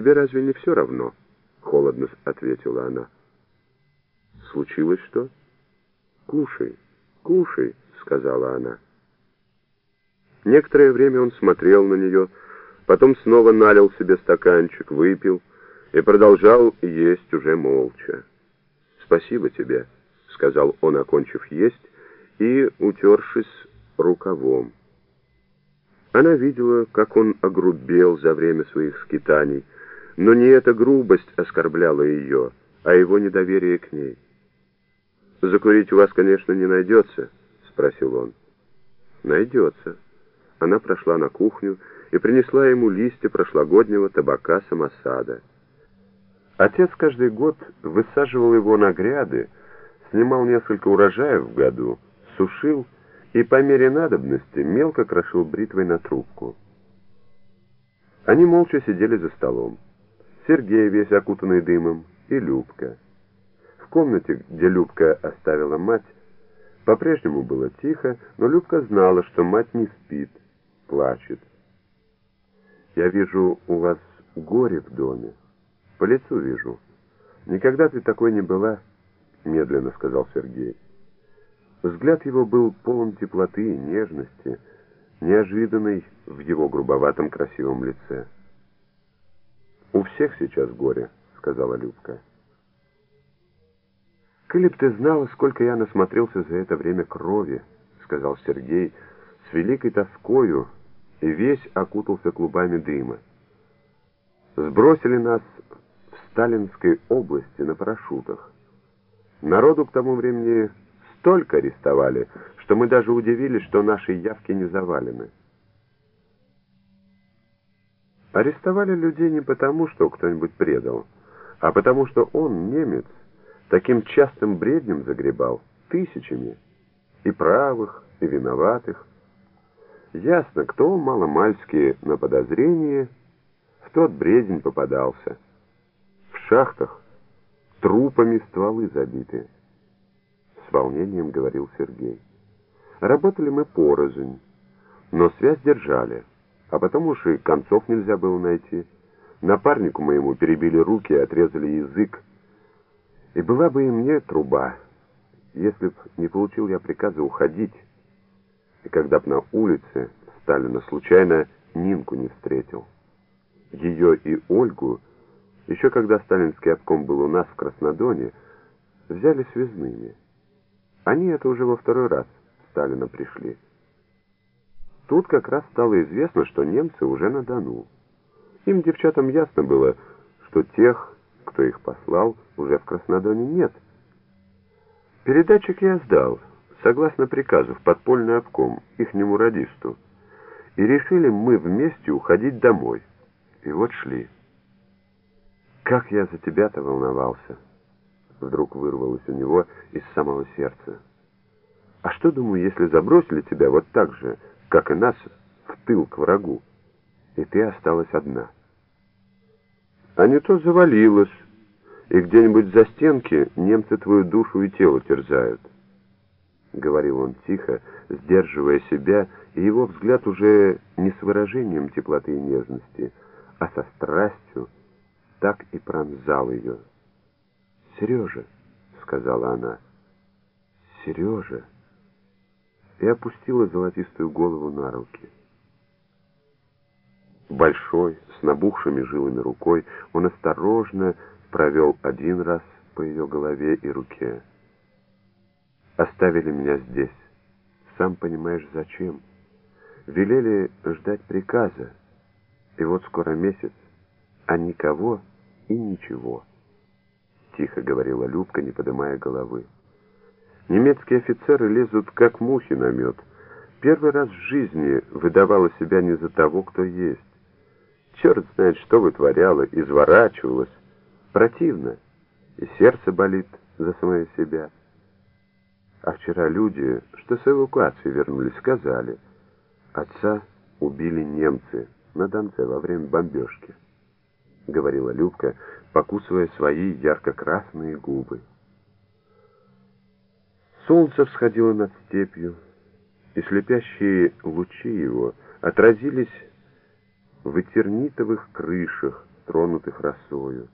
тебе разве не все равно?» — холодно ответила она. «Случилось что?» «Кушай, кушай», — сказала она. Некоторое время он смотрел на нее, потом снова налил себе стаканчик, выпил и продолжал есть уже молча. «Спасибо тебе», — сказал он, окончив есть, и утершись рукавом. Она видела, как он огрубел за время своих скитаний, но не эта грубость оскорбляла ее, а его недоверие к ней. «Закурить у вас, конечно, не найдется?» — спросил он. «Найдется». Она прошла на кухню и принесла ему листья прошлогоднего табака самосада. Отец каждый год высаживал его на гряды, снимал несколько урожаев в году, сушил и по мере надобности мелко крошил бритвой на трубку. Они молча сидели за столом. Сергей, весь окутанный дымом, и Любка. В комнате, где Любка оставила мать, по-прежнему было тихо, но Любка знала, что мать не спит, плачет. «Я вижу, у вас горе в доме. По лицу вижу. Никогда ты такой не была», — медленно сказал Сергей. Взгляд его был полон теплоты и нежности, неожиданной в его грубоватом красивом лице. «У всех сейчас горе», — сказала Любка. «Коли ты знала, сколько я насмотрелся за это время крови», — сказал Сергей с великой тоскою, и весь окутался клубами дыма. Сбросили нас в Сталинской области на парашютах. Народу к тому времени столько арестовали, что мы даже удивились, что наши явки не завалены. Арестовали людей не потому, что кто-нибудь предал, а потому что он, немец, таким частым бреднем загребал, тысячами, и правых, и виноватых. Ясно, кто маломальски на подозрение в тот бредень попадался. В шахтах трупами стволы забиты с волнением говорил Сергей. Работали мы порознь, но связь держали, а потом уж и концов нельзя было найти. Напарнику моему перебили руки и отрезали язык. И была бы и мне труба, если б не получил я приказа уходить, и когда б на улице Сталина случайно Нинку не встретил. Ее и Ольгу, еще когда сталинский обком был у нас в Краснодоне, взяли связными. Они это уже во второй раз Сталина пришли. Тут как раз стало известно, что немцы уже на Дону. Им, девчатам, ясно было, что тех, кто их послал, уже в Краснодоне нет. Передатчик я сдал, согласно приказу, в подпольный обком, ихнему радисту. И решили мы вместе уходить домой. И вот шли. Как я за тебя-то волновался вдруг вырвалось у него из самого сердца. А что, думаю, если забросили тебя вот так же, как и нас, в тыл к врагу, и ты осталась одна? А не то завалилась, и где-нибудь за стенки немцы твою душу и тело терзают. Говорил он тихо, сдерживая себя, и его взгляд уже не с выражением теплоты и нежности, а со страстью так и пронзал ее. «Сережа», — сказала она, — «Сережа», и опустила золотистую голову на руки. Большой, с набухшими жилами рукой, он осторожно провел один раз по ее голове и руке. «Оставили меня здесь. Сам понимаешь, зачем. Велели ждать приказа. И вот скоро месяц, а никого и ничего». — тихо говорила Любка, не поднимая головы. «Немецкие офицеры лезут, как мухи на мед. Первый раз в жизни выдавала себя не за того, кто есть. Черт знает, что вытворяла, изворачивалась. Противно, и сердце болит за самое себя. А вчера люди, что с эвакуации вернулись, сказали, отца убили немцы на Донце во время бомбежки. — говорила Любка, покусывая свои ярко-красные губы. Солнце всходило над степью, и слепящие лучи его отразились в этернитовых крышах, тронутых росою.